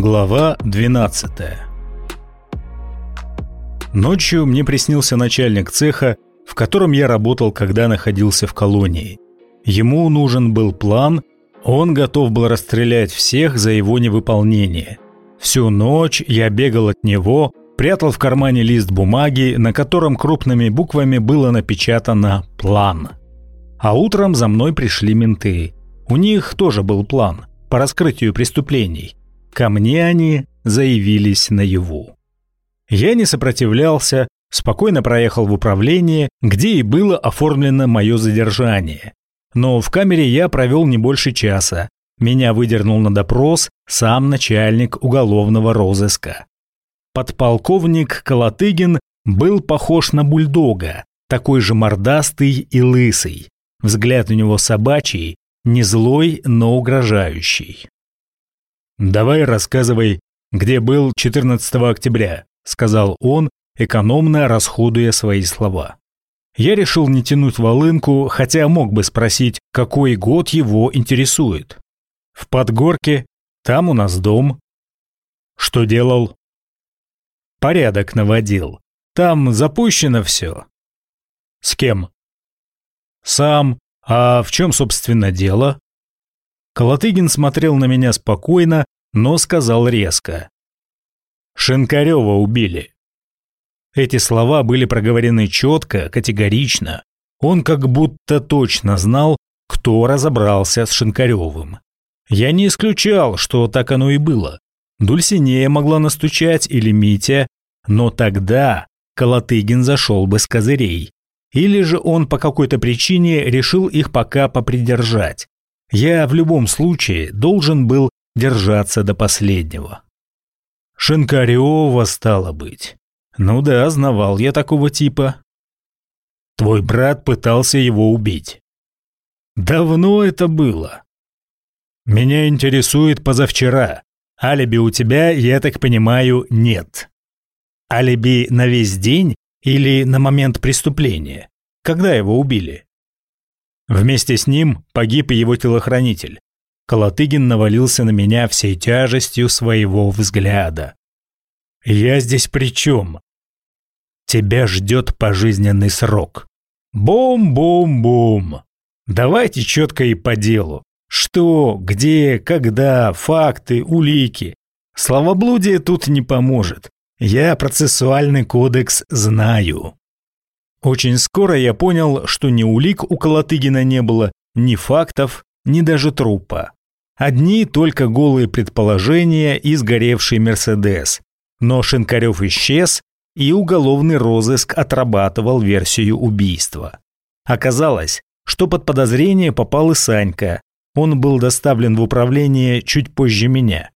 Глава 12 Ночью мне приснился начальник цеха, в котором я работал, когда находился в колонии. Ему нужен был план, он готов был расстрелять всех за его невыполнение. Всю ночь я бегал от него, прятал в кармане лист бумаги, на котором крупными буквами было напечатано «План». А утром за мной пришли менты. У них тоже был план по раскрытию преступлений. Ко мне они заявились наяву. Я не сопротивлялся, спокойно проехал в управление, где и было оформлено мое задержание. Но в камере я провел не больше часа. Меня выдернул на допрос сам начальник уголовного розыска. Подполковник Колотыгин был похож на бульдога, такой же мордастый и лысый. Взгляд у него собачий, не злой, но угрожающий. «Давай рассказывай, где был 14 октября», — сказал он, экономно расходуя свои слова. Я решил не тянуть волынку, хотя мог бы спросить, какой год его интересует. В Подгорке, там у нас дом. Что делал? Порядок наводил. Там запущено все. С кем? Сам. А в чем, собственно, дело? Колотыгин смотрел на меня спокойно, но сказал резко. «Шинкарева убили». Эти слова были проговорены четко, категорично. Он как будто точно знал, кто разобрался с Шинкаревым. Я не исключал, что так оно и было. Дульсинея могла настучать или Митя, но тогда Колотыгин зашел бы с козырей. Или же он по какой-то причине решил их пока попридержать. Я в любом случае должен был держаться до последнего. Шинкарева стало быть. Ну да, знавал я такого типа. Твой брат пытался его убить. Давно это было. Меня интересует позавчера. Алиби у тебя, я так понимаю, нет. Алиби на весь день или на момент преступления? Когда его убили? Вместе с ним погиб и его телохранитель. Колотыгин навалился на меня всей тяжестью своего взгляда. «Я здесь при чем?» «Тебя ждет пожизненный срок». «Бум-бум-бум!» Давайте четко и по делу. Что, где, когда, факты, улики. Словоблудие тут не поможет. Я процессуальный кодекс знаю. Очень скоро я понял, что ни улик у Колотыгина не было, ни фактов, ни даже трупа. Одни только голые предположения и сгоревший «Мерседес». Но Шинкарев исчез, и уголовный розыск отрабатывал версию убийства. Оказалось, что под подозрение попал и Санька. Он был доставлен в управление чуть позже меня.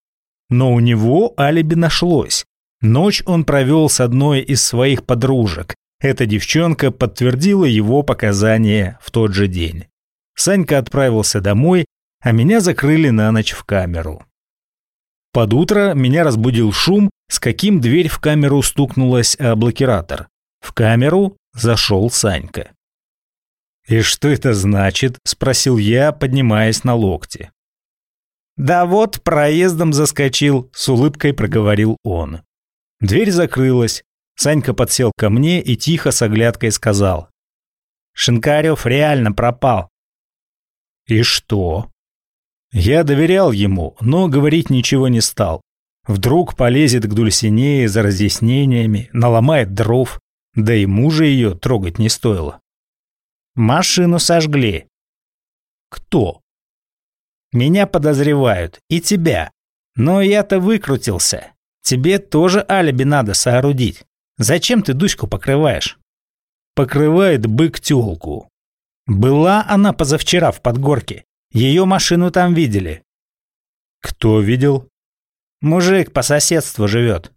Но у него алиби нашлось. Ночь он провел с одной из своих подружек, эта девчонка подтвердила его показания в тот же день. Санька отправился домой, а меня закрыли на ночь в камеру. Под утро меня разбудил шум, с каким дверь в камеру стукнулась о блокиратор. В камеру зашел Санька. «И что это значит?» – спросил я, поднимаясь на локти. «Да вот, проездом заскочил», – с улыбкой проговорил он. Дверь закрылась, Санька подсел ко мне и тихо с оглядкой сказал. «Шинкарев реально пропал». «И что?» Я доверял ему, но говорить ничего не стал. Вдруг полезет к Дульсинее за разъяснениями, наломает дров, да и мужа ее трогать не стоило. Машину сожгли. Кто? Меня подозревают, и тебя. Но я-то выкрутился. Тебе тоже алиби надо соорудить. Зачем ты Дуську покрываешь? Покрывает бык тёлку. Была она позавчера в Подгорке. Ее машину там видели. Кто видел? Мужик по соседству живет.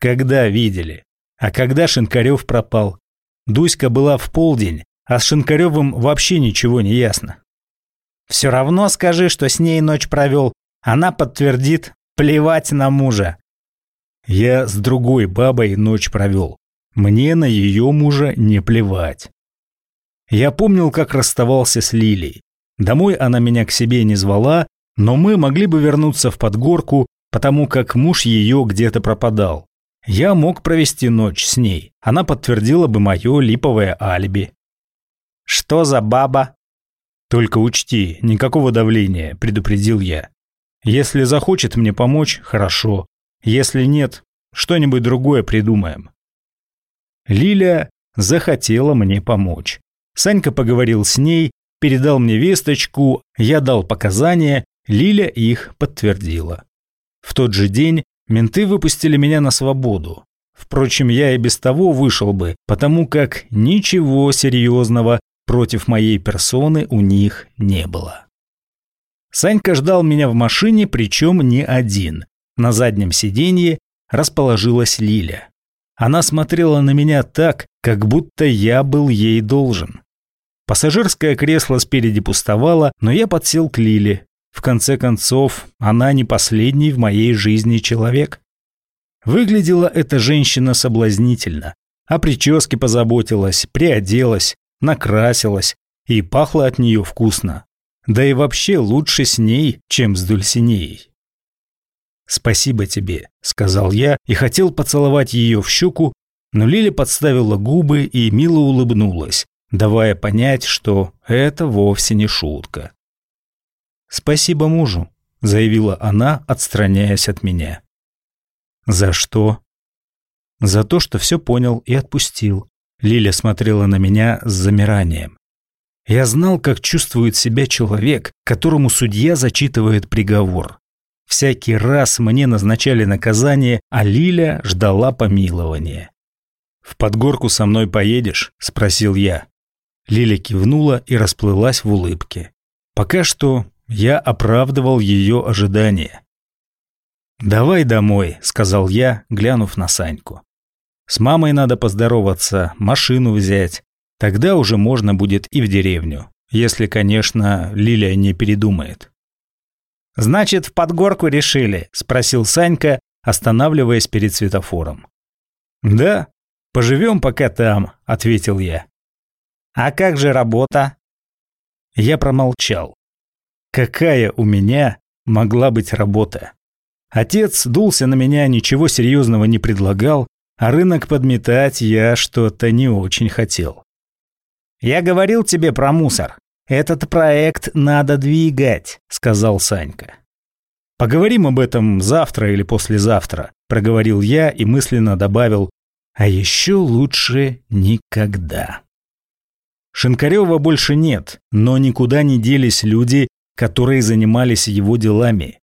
Когда видели? А когда Шинкарев пропал? Дуська была в полдень, а с Шинкаревым вообще ничего не ясно. Все равно скажи, что с ней ночь провел. Она подтвердит, плевать на мужа. Я с другой бабой ночь провел. Мне на ее мужа не плевать. Я помнил, как расставался с Лилией. Домой она меня к себе не звала, но мы могли бы вернуться в Подгорку, потому как муж ее где-то пропадал. Я мог провести ночь с ней. Она подтвердила бы мое липовое алиби. «Что за баба?» «Только учти, никакого давления», – предупредил я. «Если захочет мне помочь – хорошо. Если нет, что-нибудь другое придумаем». Лиля захотела мне помочь. Санька поговорил с ней, передал мне весточку, я дал показания, Лиля их подтвердила. В тот же день менты выпустили меня на свободу. Впрочем, я и без того вышел бы, потому как ничего серьезного против моей персоны у них не было. Санька ждал меня в машине, причем не один. На заднем сиденье расположилась Лиля. Она смотрела на меня так, как будто я был ей должен. Пассажирское кресло спереди пустовало, но я подсел к Лиле. В конце концов, она не последний в моей жизни человек. Выглядела эта женщина соблазнительно. О прическе позаботилась, приоделась, накрасилась и пахло от нее вкусно. Да и вообще лучше с ней, чем с Дульсинеей. «Спасибо тебе», — сказал я и хотел поцеловать ее в щеку, но Лиля подставила губы и мило улыбнулась, давая понять, что это вовсе не шутка. «Спасибо мужу», — заявила она, отстраняясь от меня. «За что?» «За то, что все понял и отпустил». Лиля смотрела на меня с замиранием. Я знал, как чувствует себя человек, которому судья зачитывает приговор. Всякий раз мне назначали наказание, а Лиля ждала помилования. «В подгорку со мной поедешь?» – спросил я. Лиля кивнула и расплылась в улыбке. Пока что я оправдывал ее ожидания. «Давай домой», – сказал я, глянув на Саньку. «С мамой надо поздороваться, машину взять. Тогда уже можно будет и в деревню, если, конечно, Лилия не передумает». «Значит, в подгорку решили?» – спросил Санька, останавливаясь перед светофором. «Да, поживем пока там», – ответил я. «А как же работа?» Я промолчал. Какая у меня могла быть работа? Отец дулся на меня, ничего серьезного не предлагал, а рынок подметать я что-то не очень хотел. «Я говорил тебе про мусор. «Этот проект надо двигать», — сказал Санька. «Поговорим об этом завтра или послезавтра», — проговорил я и мысленно добавил, «а еще лучше никогда». Шинкарева больше нет, но никуда не делись люди, которые занимались его делами.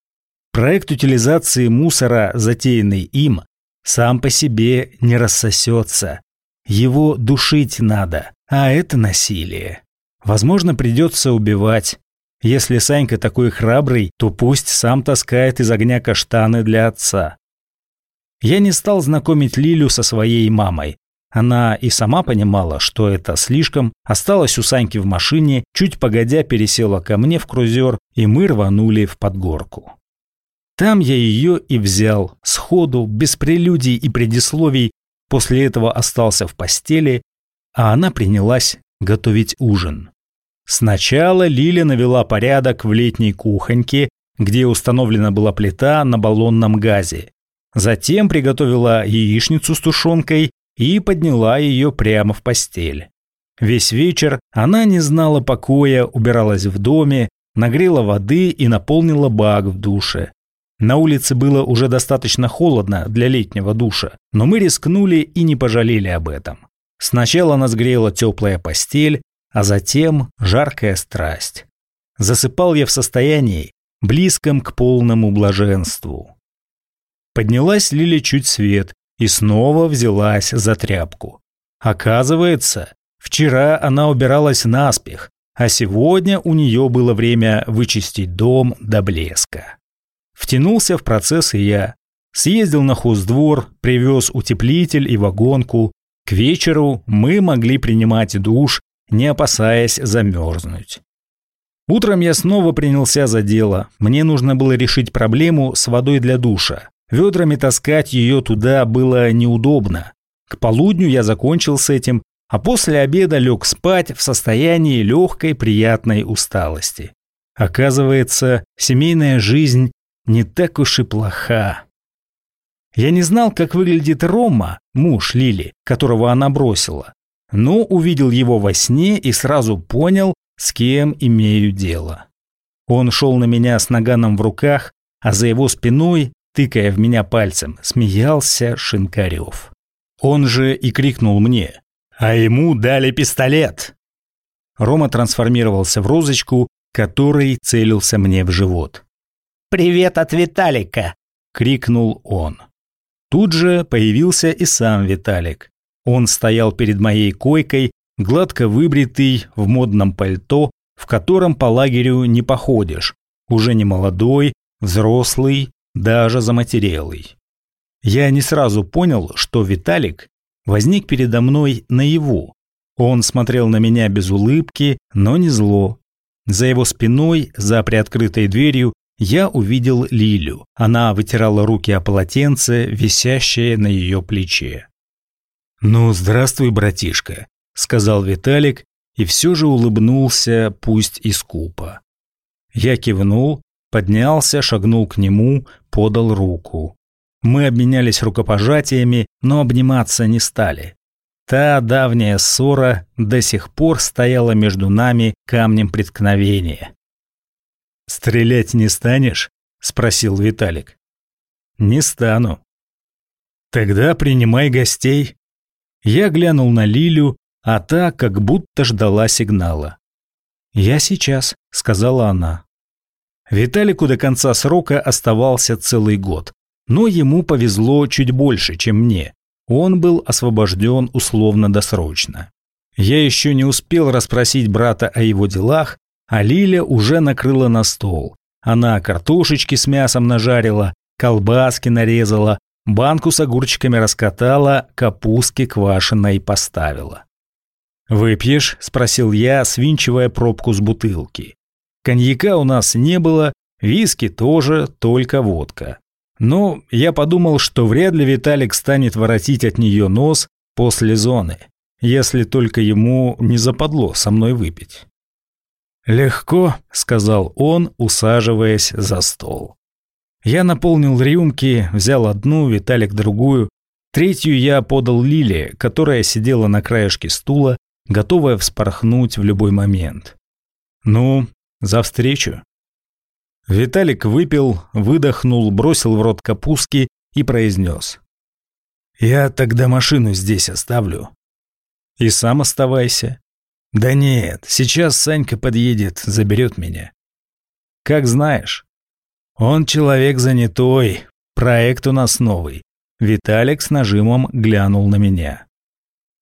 Проект утилизации мусора, затеянный им, сам по себе не рассосется. Его душить надо, а это насилие. Возможно, придется убивать. Если Санька такой храбрый, то пусть сам таскает из огня каштаны для отца. Я не стал знакомить Лилю со своей мамой. Она и сама понимала, что это слишком, осталась у Саньки в машине, чуть погодя пересела ко мне в крузер, и мы рванули в подгорку. Там я ее и взял, сходу, без прелюдий и предисловий, после этого остался в постели, а она принялась готовить ужин. Сначала Лиля навела порядок в летней кухоньке, где установлена была плита на баллонном газе. Затем приготовила яичницу с тушенкой и подняла ее прямо в постель. Весь вечер она не знала покоя, убиралась в доме, нагрела воды и наполнила бак в душе. На улице было уже достаточно холодно для летнего душа, но мы рискнули и не пожалели об этом. Сначала нас грела теплая постель, а затем жаркая страсть. Засыпал я в состоянии, близком к полному блаженству. Поднялась Лиля чуть свет и снова взялась за тряпку. Оказывается, вчера она убиралась наспех, а сегодня у нее было время вычистить дом до блеска. Втянулся в процесс и я. Съездил на хоздвор, привез утеплитель и вагонку. К вечеру мы могли принимать душ не опасаясь замерзнуть. Утром я снова принялся за дело. Мне нужно было решить проблему с водой для душа. Ведрами таскать ее туда было неудобно. К полудню я закончил с этим, а после обеда лег спать в состоянии легкой приятной усталости. Оказывается, семейная жизнь не так уж и плоха. Я не знал, как выглядит Рома, муж Лили, которого она бросила, но увидел его во сне и сразу понял, с кем имею дело. Он шел на меня с наганом в руках, а за его спиной, тыкая в меня пальцем, смеялся Шинкарев. Он же и крикнул мне, а ему дали пистолет. Рома трансформировался в розочку, который целился мне в живот. «Привет от Виталика!» – крикнул он. Тут же появился и сам Виталик. Он стоял перед моей койкой, гладко выбритый, в модном пальто, в котором по лагерю не походишь, уже не молодой, взрослый, даже заматерелый. Я не сразу понял, что Виталик возник передо мной наяву. Он смотрел на меня без улыбки, но не зло. За его спиной, за приоткрытой дверью, я увидел Лилю. Она вытирала руки о полотенце, висящее на ее плече. «Ну, здравствуй, братишка», — сказал Виталик и все же улыбнулся, пусть и скупо. Я кивнул, поднялся, шагнул к нему, подал руку. Мы обменялись рукопожатиями, но обниматься не стали. Та давняя ссора до сих пор стояла между нами камнем преткновения. «Стрелять не станешь?» – спросил Виталик. «Не стану». «Тогда принимай гостей». Я глянул на Лилю, а та как будто ждала сигнала. «Я сейчас», – сказала она. Виталику до конца срока оставался целый год, но ему повезло чуть больше, чем мне. Он был освобожден условно-досрочно. Я еще не успел расспросить брата о его делах, а Лиля уже накрыла на стол. Она картошечки с мясом нажарила, колбаски нарезала, банку с огурчиками раскатала, капустки квашеной поставила. «Выпьешь?» – спросил я, свинчивая пробку с бутылки. Коньяка у нас не было, виски тоже, только водка. Но я подумал, что вряд ли Виталик станет воротить от нее нос после зоны, если только ему не западло со мной выпить. «Легко», — сказал он, усаживаясь за стол. Я наполнил рюмки, взял одну, Виталик другую. Третью я подал Лиле, которая сидела на краешке стула, готовая вспорхнуть в любой момент. «Ну, за встречу?» Виталик выпил, выдохнул, бросил в рот капустки и произнес. «Я тогда машину здесь оставлю». «И сам оставайся». «Да нет, сейчас Санька подъедет, заберет меня». «Как знаешь». «Он человек занятой, проект у нас новый». Виталик с нажимом глянул на меня.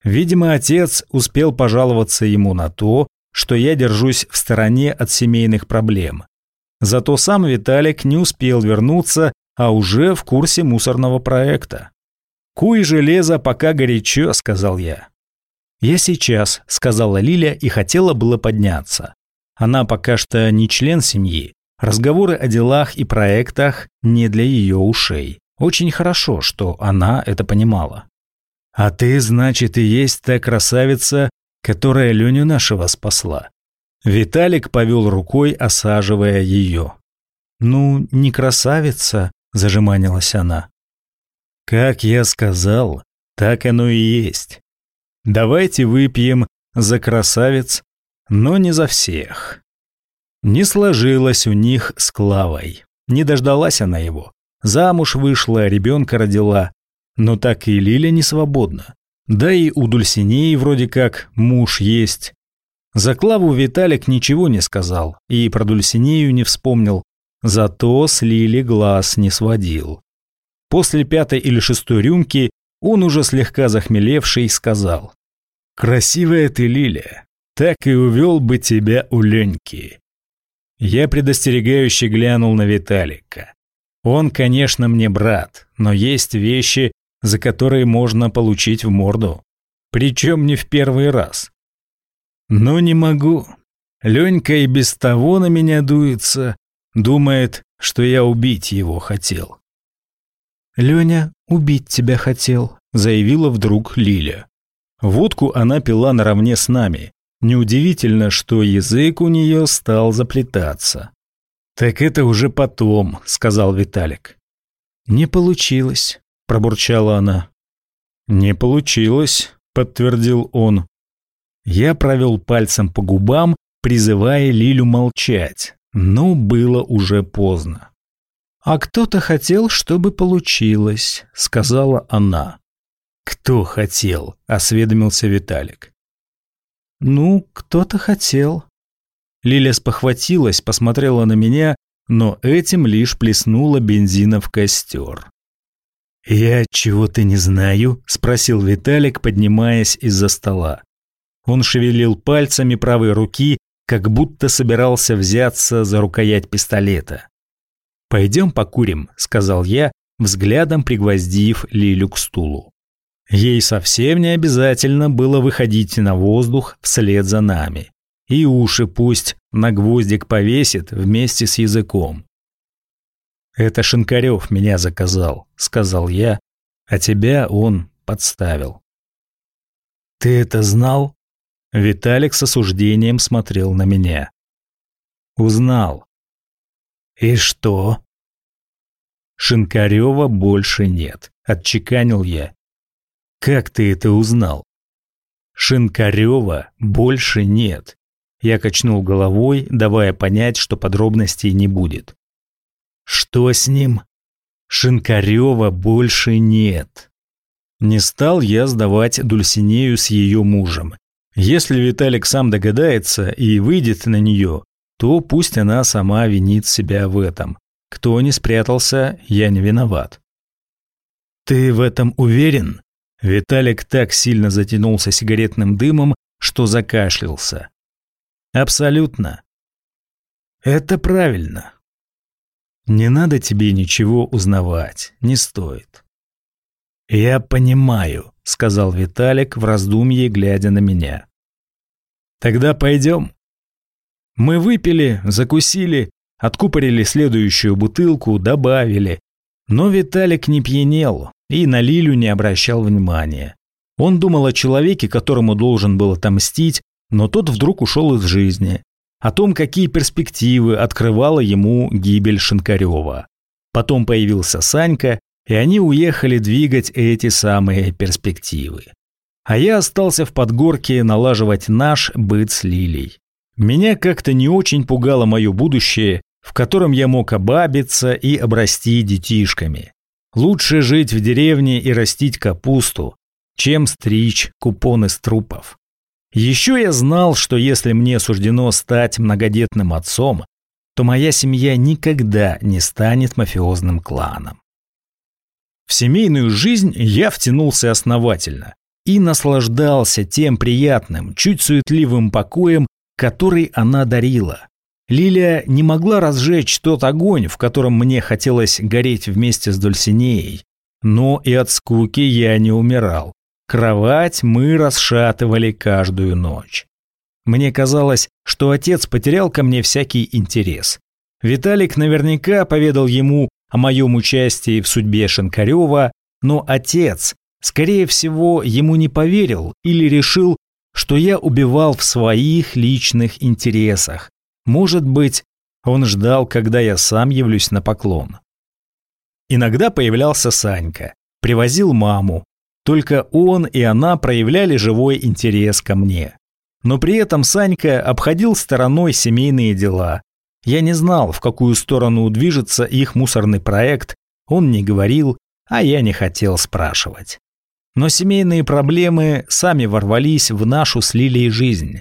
Видимо, отец успел пожаловаться ему на то, что я держусь в стороне от семейных проблем. Зато сам Виталик не успел вернуться, а уже в курсе мусорного проекта. «Куй железо, пока горячо», — сказал я. «Я сейчас», — сказала Лиля и хотела было подняться. Она пока что не член семьи. Разговоры о делах и проектах не для ее ушей. Очень хорошо, что она это понимала. «А ты, значит, и есть та красавица, которая Леню нашего спасла?» Виталик повел рукой, осаживая ее. «Ну, не красавица», – зажиманилась она. «Как я сказал, так оно и есть. Давайте выпьем за красавиц, но не за всех». Не сложилось у них с Клавой. Не дождалась она его. Замуж вышла, ребенка родила. Но так и Лиля не свободна. Да и у Дульсинеи вроде как муж есть. За Клаву Виталик ничего не сказал и про Дульсинею не вспомнил, зато с Лили глаз не сводил. После пятой или шестой рюмки он уже слегка захмелевший сказал «Красивая ты, Лилия, так и увел бы тебя у Леньки». Я предостерегающе глянул на Виталика. Он, конечно, мне брат, но есть вещи, за которые можно получить в морду. Причем не в первый раз. Но не могу. Ленька и без того на меня дуется, думает, что я убить его хотел. «Леня убить тебя хотел», — заявила вдруг Лиля. Водку она пила наравне с нами. Неудивительно, что язык у нее стал заплетаться. Так это уже потом, сказал Виталик. Не получилось, пробурчала она. Не получилось, подтвердил он. Я провел пальцем по губам, призывая Лилю молчать, но было уже поздно. «А кто-то хотел, чтобы получилось», — сказала она. «Кто хотел?» — осведомился Виталик. «Ну, кто-то хотел». Лиля спохватилась, посмотрела на меня, но этим лишь плеснула бензина в костер. «Я чего-то не знаю?» – спросил Виталик, поднимаясь из-за стола. Он шевелил пальцами правой руки, как будто собирался взяться за рукоять пистолета. «Пойдем покурим», – сказал я, взглядом пригвоздив Лилю к стулу. Ей совсем не обязательно было выходить на воздух вслед за нами. И уши пусть на гвоздик повесит вместе с языком. «Это Шинкарев меня заказал», — сказал я, «а тебя он подставил». «Ты это знал?» Виталик с осуждением смотрел на меня. «Узнал». «И что?» «Шинкарева больше нет», — отчеканил я. «Как ты это узнал?» «Шинкарева больше нет». Я качнул головой, давая понять, что подробностей не будет. Что с ним? Шинкарева больше нет. Не стал я сдавать Дульсинею с ее мужем. Если Виталик сам догадается и выйдет на нее, то пусть она сама винит себя в этом. Кто не спрятался, я не виноват. «Ты в этом уверен?» Виталик так сильно затянулся сигаретным дымом, что закашлялся. «Абсолютно». «Это правильно. Не надо тебе ничего узнавать, не стоит. Я понимаю, сказал Виталик в раздумье, глядя на меня. Тогда пойдем. Мы выпили, закусили, откупорили следующую бутылку, добавили. Но Виталик не пьянел и на Лилю не обращал внимания. Он думал о человеке, которому должен был отомстить, но тот вдруг ушел из жизни о том, какие перспективы открывала ему гибель Шинкарева. Потом появился Санька, и они уехали двигать эти самые перспективы. А я остался в Подгорке налаживать наш быт с Лилей. Меня как-то не очень пугало мое будущее, в котором я мог обабиться и обрасти детишками. Лучше жить в деревне и растить капусту, чем стричь купоны с трупов. Еще я знал, что если мне суждено стать многодетным отцом, то моя семья никогда не станет мафиозным кланом. В семейную жизнь я втянулся основательно и наслаждался тем приятным, чуть суетливым покоем, который она дарила. Лилия не могла разжечь тот огонь, в котором мне хотелось гореть вместе с Дульсинеей, но и от скуки я не умирал. Кровать мы расшатывали каждую ночь. Мне казалось, что отец потерял ко мне всякий интерес. Виталик наверняка поведал ему о моем участии в судьбе Шинкарева, но отец, скорее всего, ему не поверил или решил, что я убивал в своих личных интересах. Может быть, он ждал, когда я сам явлюсь на поклон. Иногда появлялся Санька, привозил маму, только он и она проявляли живой интерес ко мне. Но при этом Санька обходил стороной семейные дела. Я не знал, в какую сторону движется их мусорный проект, он не говорил, а я не хотел спрашивать. Но семейные проблемы сами ворвались в нашу с Лилией жизнь.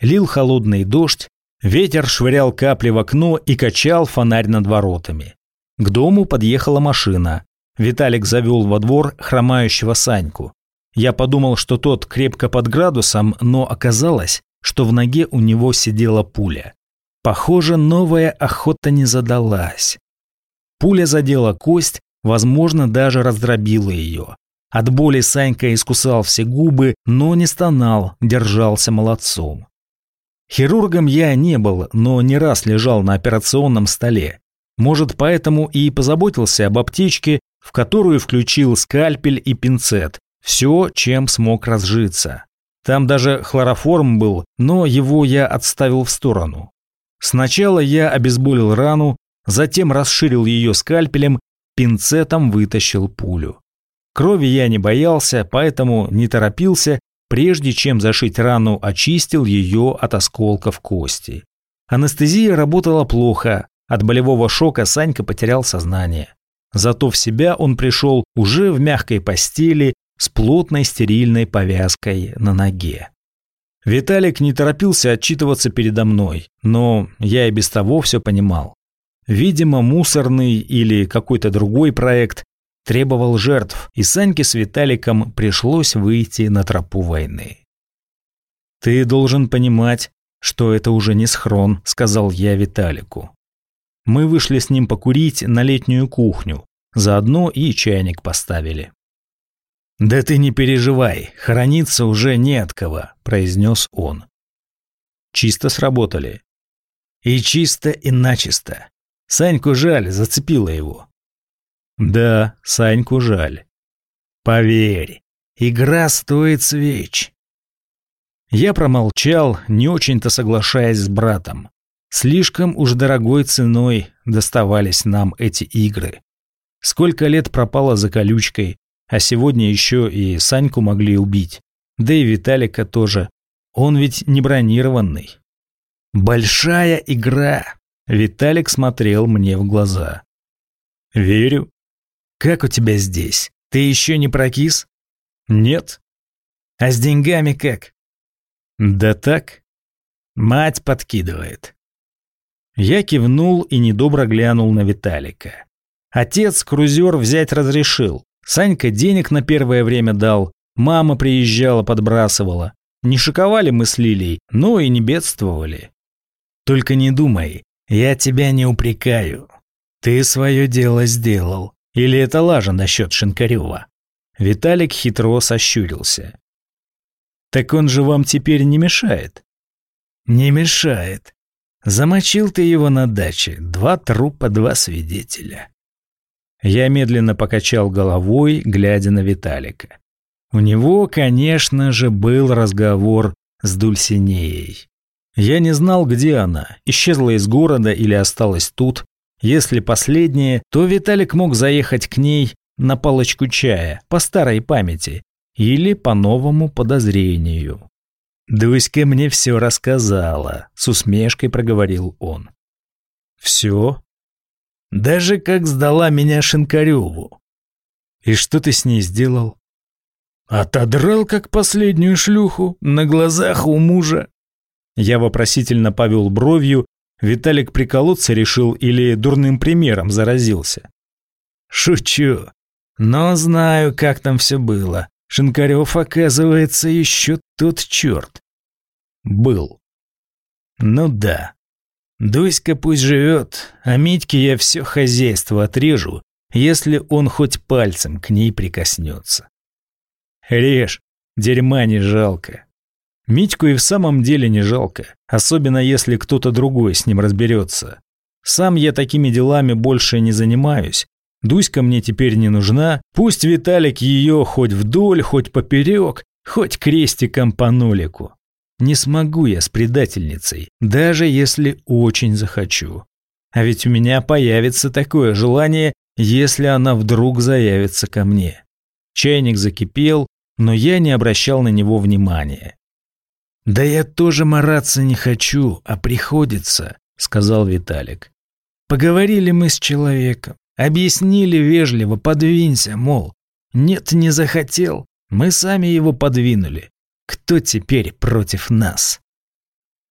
Лил холодный дождь, ветер швырял капли в окно и качал фонарь над воротами. К дому подъехала машина. Виталик завел во двор хромающего Саньку. Я подумал, что тот крепко под градусом, но оказалось, что в ноге у него сидела пуля. Похоже, новая охота не задалась. Пуля задела кость, возможно, даже раздробила ее. От боли Санька искусал все губы, но не стонал, держался молодцом. Хирургом я не был, но не раз лежал на операционном столе. Может, поэтому и позаботился об аптечке в которую включил скальпель и пинцет, все, чем смог разжиться. Там даже хлороформ был, но его я отставил в сторону. Сначала я обезболил рану, затем расширил ее скальпелем, пинцетом вытащил пулю. Крови я не боялся, поэтому не торопился, прежде чем зашить рану, очистил ее от осколков кости. Анестезия работала плохо, от болевого шока Санька потерял сознание. Зато в себя он пришел уже в мягкой постели с плотной стерильной повязкой на ноге. Виталик не торопился отчитываться передо мной, но я и без того все понимал. Видимо, мусорный или какой-то другой проект требовал жертв, и Саньке с Виталиком пришлось выйти на тропу войны. «Ты должен понимать, что это уже не схрон», — сказал я Виталику. Мы вышли с ним покурить на летнюю кухню, заодно и чайник поставили. «Да ты не переживай, храниться уже не от кого», — произнес он. Чисто сработали. И чисто, и начисто. Саньку жаль, зацепило его. Да, Саньку жаль. Поверь, игра стоит свеч. Я промолчал, не очень-то соглашаясь с братом. Слишком уж дорогой ценой доставались нам эти игры. Сколько лет пропало за колючкой, а сегодня еще и Саньку могли убить. Да и Виталика тоже. Он ведь не бронированный. Большая игра. Виталик смотрел мне в глаза. Верю. Как у тебя здесь? Ты еще не прокис? Нет. А с деньгами как? Да так. Мать подкидывает. Я кивнул и недобро глянул на Виталика. Отец крузер взять разрешил. Санька денег на первое время дал. Мама приезжала, подбрасывала. Не шиковали мы с Лилией, но и не бедствовали. Только не думай, я тебя не упрекаю. Ты свое дело сделал. Или это лажа насчет Шинкарева?» Виталик хитро сощурился. «Так он же вам теперь не мешает?» «Не мешает. Замочил ты его на даче. Два трупа, два свидетеля». Я медленно покачал головой, глядя на Виталика. У него, конечно же, был разговор с Дульсинеей. Я не знал, где она, исчезла из города или осталась тут, если последнее, то Виталик мог заехать к ней на палочку чая, по старой памяти, или по новому подозрению. «Дуська мне все рассказала», — с усмешкой проговорил он. «Все?» «Даже как сдала меня Шинкареву». «И что ты с ней сделал?» «Отодрал, как последнюю шлюху, на глазах у мужа». Я вопросительно повел бровью, Виталик приколоться решил или дурным примером заразился? Шучу. Но знаю, как там все было. Шинкарев, оказывается, еще тот черт. Был. Ну да. Дуська пусть живет, а Митьке я все хозяйство отрежу, если он хоть пальцем к ней прикоснется. Режь, дерьма не жалко. Митьку и в самом деле не жалко, особенно если кто-то другой с ним разберется. Сам я такими делами больше не занимаюсь. Дуська мне теперь не нужна, пусть Виталик ее хоть вдоль, хоть поперек, хоть крестиком по нолику. Не смогу я с предательницей, даже если очень захочу. А ведь у меня появится такое желание, если она вдруг заявится ко мне. Чайник закипел, но я не обращал на него внимания. «Да я тоже мараться не хочу, а приходится», — сказал Виталик. «Поговорили мы с человеком, объяснили вежливо, подвинься, мол, нет, не захотел, мы сами его подвинули. Кто теперь против нас?»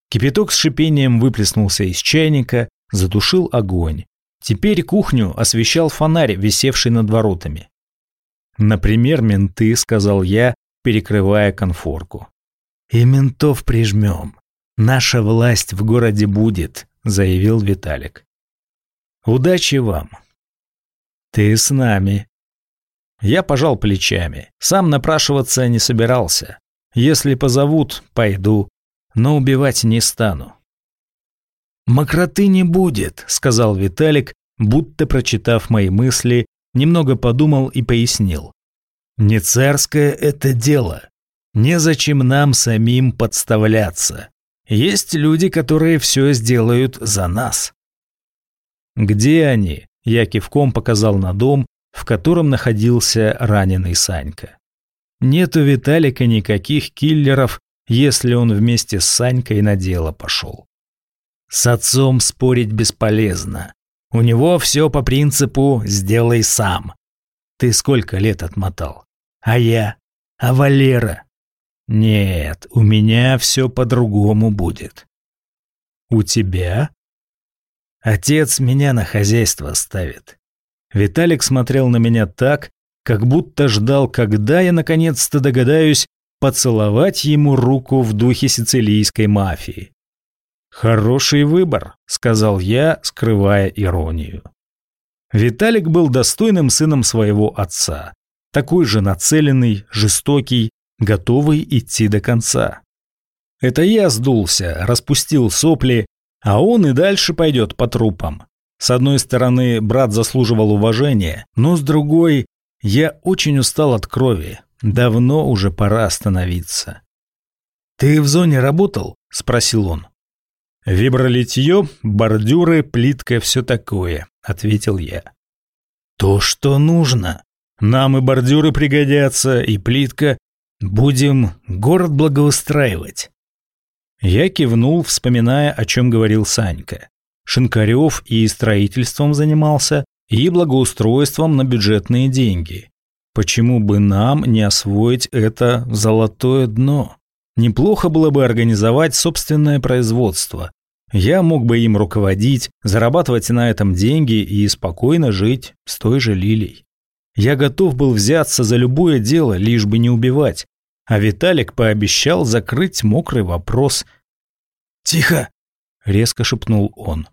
Кипяток с шипением выплеснулся из чайника, затушил огонь. Теперь кухню освещал фонарь, висевший над воротами. «Например, менты», — сказал я, перекрывая конфорку. «И ментов прижмем. Наша власть в городе будет», — заявил Виталик. «Удачи вам». «Ты с нами». Я пожал плечами. Сам напрашиваться не собирался. Если позовут, пойду, но убивать не стану. «Мокроты не будет», — сказал Виталик, будто прочитав мои мысли, немного подумал и пояснил. «Не царское это дело. Незачем нам самим подставляться. Есть люди, которые все сделают за нас. «Где они?» Я кивком показал на дом, в котором находился раненый Санька. Нет у Виталика никаких киллеров, если он вместе с Санькой на дело пошел. С отцом спорить бесполезно. У него все по принципу «сделай сам». Ты сколько лет отмотал? А я? А Валера? Нет, у меня все по-другому будет. У тебя? Отец меня на хозяйство ставит. Виталик смотрел на меня так, как будто ждал, когда я наконец-то догадаюсь поцеловать ему руку в духе сицилийской мафии. «Хороший выбор», — сказал я, скрывая иронию. Виталик был достойным сыном своего отца, такой же нацеленный, жестокий, готовый идти до конца. Это я сдулся, распустил сопли, а он и дальше пойдет по трупам. С одной стороны, брат заслуживал уважения, но с другой, я очень устал от крови. Давно уже пора остановиться. «Ты в зоне работал?» – спросил он. «Вибролитье, бордюры, плитка, все такое», – ответил я. «То, что нужно. Нам и бордюры пригодятся, и плитка. Будем город благоустраивать». Я кивнул, вспоминая, о чем говорил Санька. Шинкарев и строительством занимался, и благоустройством на бюджетные деньги. Почему бы нам не освоить это золотое дно? Неплохо было бы организовать собственное производство. Я мог бы им руководить, зарабатывать на этом деньги и спокойно жить с той же Лилей. Я готов был взяться за любое дело, лишь бы не убивать. А Виталик пообещал закрыть мокрый вопрос. «Тихо!» – резко шепнул он.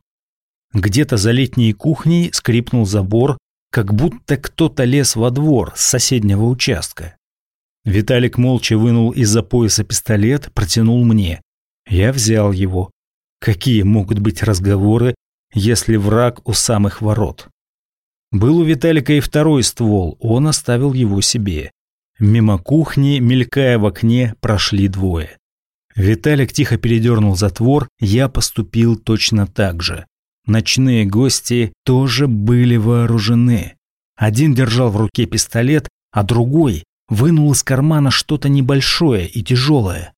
Где-то за летней кухней скрипнул забор, как будто кто-то лез во двор с соседнего участка. Виталик молча вынул из-за пояса пистолет, протянул мне. Я взял его. Какие могут быть разговоры, если враг у самых ворот? Был у Виталика и второй ствол, он оставил его себе. Мимо кухни, мелькая в окне, прошли двое. Виталик тихо передернул затвор, я поступил точно так же. Ночные гости тоже были вооружены. Один держал в руке пистолет, а другой вынул из кармана что-то небольшое и тяжелое.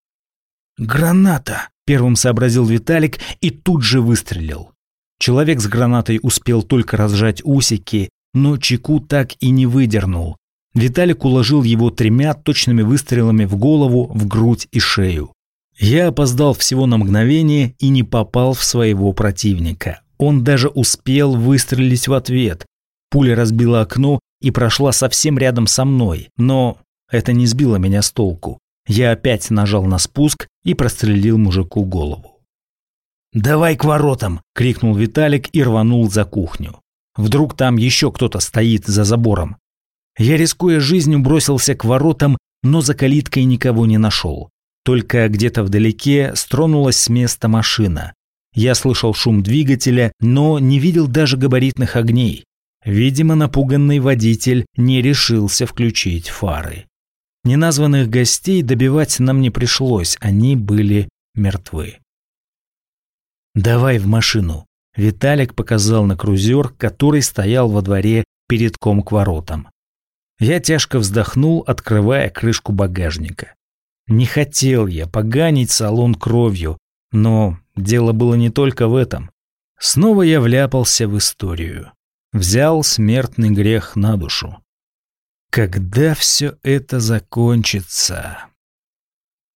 «Граната!» – первым сообразил Виталик и тут же выстрелил. Человек с гранатой успел только разжать усики, но чеку так и не выдернул. Виталик уложил его тремя точными выстрелами в голову, в грудь и шею. Я опоздал всего на мгновение и не попал в своего противника. Он даже успел выстрелить в ответ. Пуля разбила окно и прошла совсем рядом со мной, но это не сбило меня с толку. Я опять нажал на спуск и прострелил мужику голову. «Давай к воротам!» – крикнул Виталик и рванул за кухню. Вдруг там еще кто-то стоит за забором. Я, рискуя жизнью, бросился к воротам, но за калиткой никого не нашел. Только где-то вдалеке стронулась с места машина. Я слышал шум двигателя, но не видел даже габаритных огней. Видимо, напуганный водитель не решился включить фары. Неназванных гостей добивать нам не пришлось, они были мертвы. «Давай в машину», — Виталик показал на крузер, который стоял во дворе перед ком к воротам. Я тяжко вздохнул, открывая крышку багажника. Не хотел я поганить салон кровью, но дело было не только в этом. Снова я вляпался в историю. Взял смертный грех на душу. Когда все это закончится?